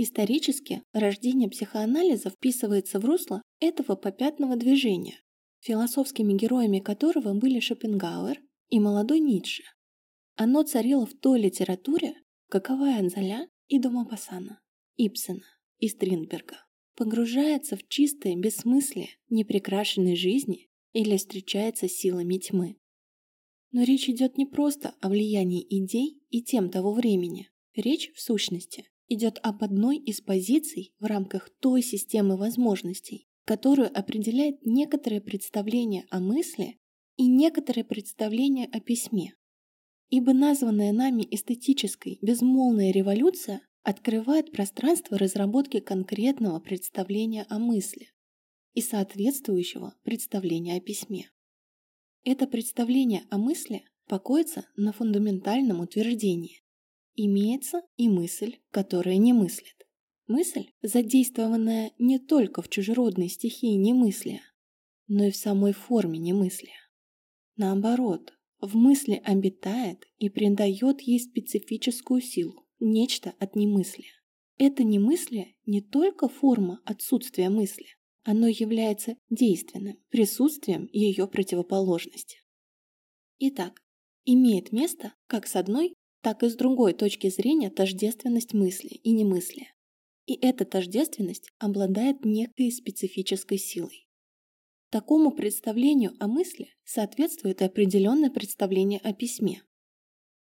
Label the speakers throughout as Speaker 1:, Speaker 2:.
Speaker 1: Исторически рождение психоанализа вписывается в русло этого попятного движения, философскими героями которого были Шопенгауэр и молодой Ницше. Оно царило в той литературе, каковая Анзаля и Домопассана, Ипсена и Стринберга, погружается в чистое бессмыслие непрекрашенной жизни или встречается силами тьмы. Но речь идет не просто о влиянии идей и тем того времени. Речь, в сущности, идет об одной из позиций в рамках той системы возможностей, которую определяет некоторое представление о мысли и некоторое представление о письме. Ибо названная нами эстетической безмолвная революция открывает пространство разработки конкретного представления о мысли и соответствующего представления о письме. Это представление о мысли покоится на фундаментальном утверждении. Имеется и мысль, которая не мыслит. Мысль, задействованная не только в чужеродной стихии немыслия, но и в самой форме немыслия. Наоборот, в мысли обитает и придает ей специфическую силу, нечто от немыслия. Это немыслие не только форма отсутствия мысли, оно является действенным присутствием ее противоположности. Итак, имеет место как с одной, так и с другой точки зрения тождественность мысли и немыслия. И эта тождественность обладает некой специфической силой. Такому представлению о мысли соответствует и определенное представление о письме.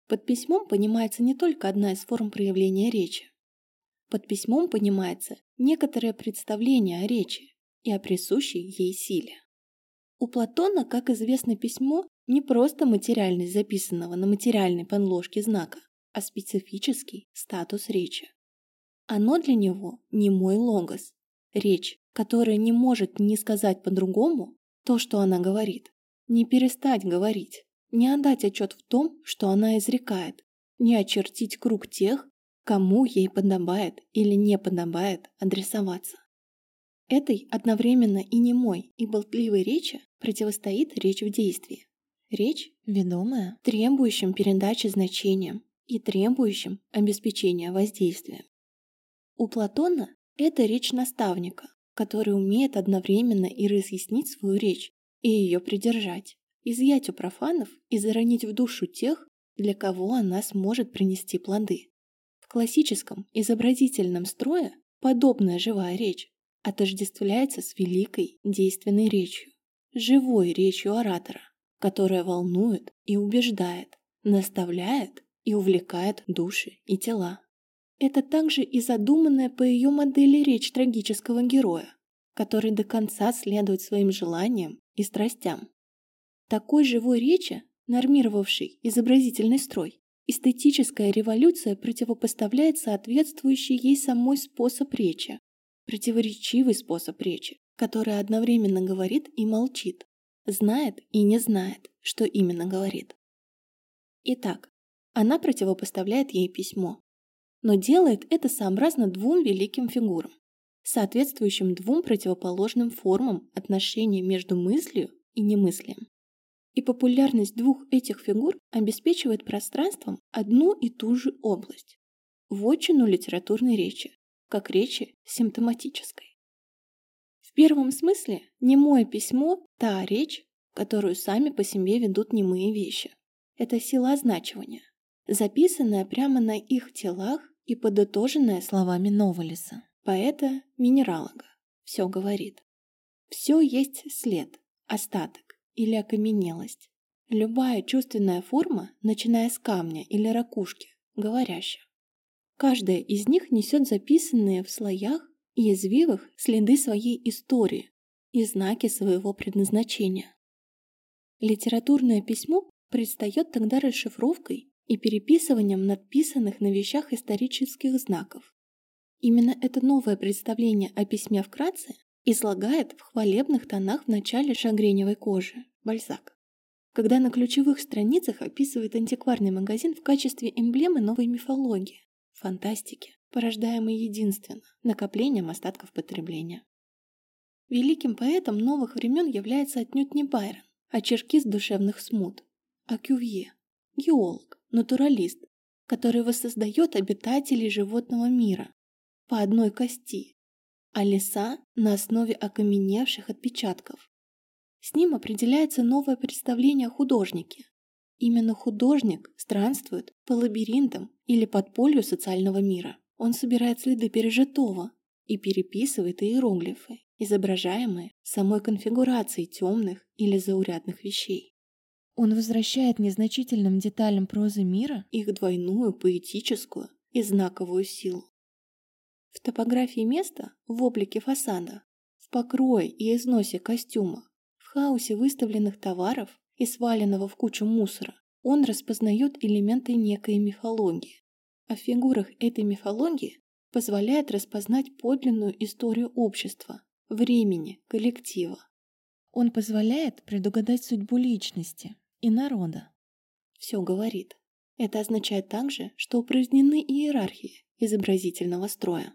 Speaker 1: Под письмом понимается не только одна из форм проявления речи. Под письмом понимается некоторое представление о речи, и о присущей ей силе. У Платона, как известно, письмо не просто материальность записанного на материальной подложке знака, а специфический статус речи. Оно для него не мой логос, речь, которая не может не сказать по-другому то, что она говорит, не перестать говорить, не отдать отчет в том, что она изрекает, не очертить круг тех, кому ей подобает или не подобает адресоваться. Этой одновременно и немой, и болтливой речи противостоит речь в действии. Речь, ведомая, требующим передачи значением и требующим обеспечения воздействия. У Платона это речь наставника, который умеет одновременно и разъяснить свою речь, и ее придержать, изъять у профанов и заронить в душу тех, для кого она сможет принести плоды. В классическом изобразительном строе подобная живая речь отождествляется с великой действенной речью, живой речью оратора, которая волнует и убеждает, наставляет и увлекает души и тела. Это также и задуманная по ее модели речь трагического героя, который до конца следует своим желаниям и страстям. Такой живой речи, нормировавшей изобразительный строй, эстетическая революция противопоставляет соответствующий ей самой способ речи, Противоречивый способ речи, который одновременно говорит и молчит, знает и не знает, что именно говорит. Итак, она противопоставляет ей письмо, но делает это сообразно двум великим фигурам, соответствующим двум противоположным формам отношений между мыслью и немыслием. И популярность двух этих фигур обеспечивает пространством одну и ту же область – вотчину литературной речи, как речи симптоматической. В первом смысле немое письмо – та речь, которую сами по себе ведут немые вещи. Это сила означивания, записанная прямо на их телах и подытоженная словами Новолиса, поэта-минералога. Все говорит. Все есть след, остаток или окаменелость. Любая чувственная форма, начиная с камня или ракушки, говорящая. Каждая из них несет записанные в слоях и извивах следы своей истории и знаки своего предназначения. Литературное письмо предстает тогда расшифровкой и переписыванием надписанных на вещах исторических знаков. Именно это новое представление о письме вкратце излагает в хвалебных тонах в начале шагреневой кожи Бальзак, когда на ключевых страницах описывает антикварный магазин в качестве эмблемы новой мифологии фантастики, порождаемой единственно накоплением остатков потребления. Великим поэтом новых времен является отнюдь не Байрон, а черкист душевных смут, а Кювье, геолог, натуралист, который воссоздает обитателей животного мира, по одной кости, а леса на основе окаменевших отпечатков. С ним определяется новое представление о художнике. Именно художник странствует по лабиринтам или подполью социального мира. Он собирает следы пережитого и переписывает иероглифы, изображаемые самой конфигурацией темных или заурядных вещей.
Speaker 2: Он возвращает незначительным деталям прозы мира
Speaker 1: их двойную поэтическую и знаковую силу. В топографии места, в облике фасада, в покрое и износе костюма, в хаосе выставленных товаров и сваленного в кучу мусора, он распознает элементы некой мифологии. А в фигурах этой мифологии позволяет распознать подлинную историю общества, времени, коллектива.
Speaker 2: Он позволяет предугадать судьбу личности, и народа.
Speaker 1: Все говорит. Это означает также, что упразднены иерархии изобразительного строя.